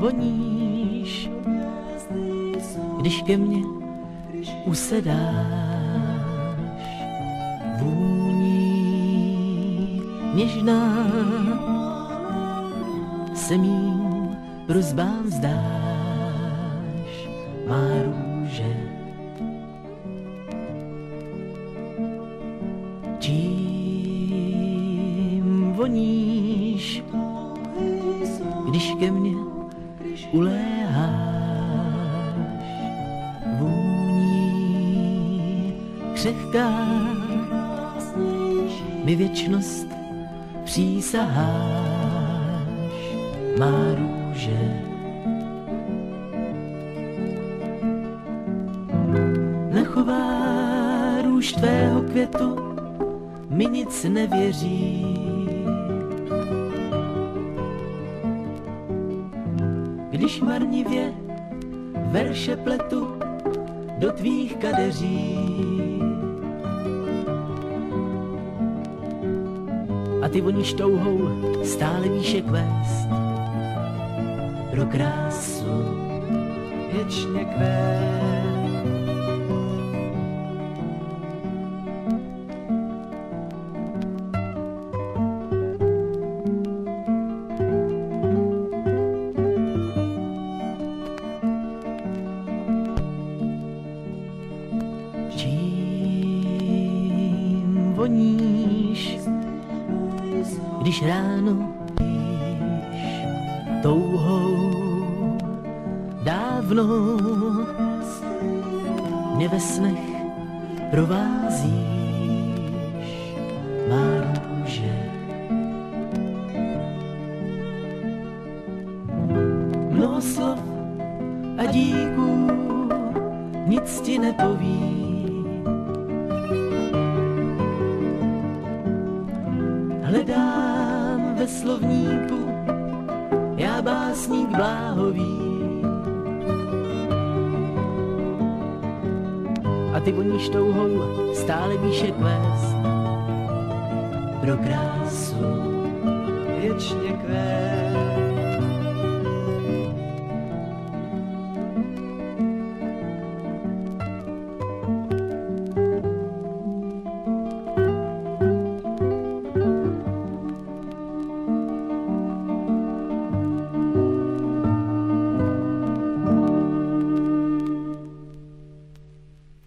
voníš, když ke mně usedáš. Vůní něžná se mým prozbám zdáš, má růže. Voníš, když ke mně uléháš, vůní křehká, mi věčnost přísaháš, má růže. Nechová růž tvého květu, mi nic nevěří. Když marnivě verše pletu do tvých kadeří. A ty voníš touhou stále výše kvést pro krásu věčně kvést. Čím voníš, když ráno víš touhou dávno mě ve snech provázíš, má růže. Mnoho slov a díků nic ti nepoví. Hledám ve slovníku, já básník bláhový. A ty voníš touhou stále výše kvést pro krásu věčně kvést.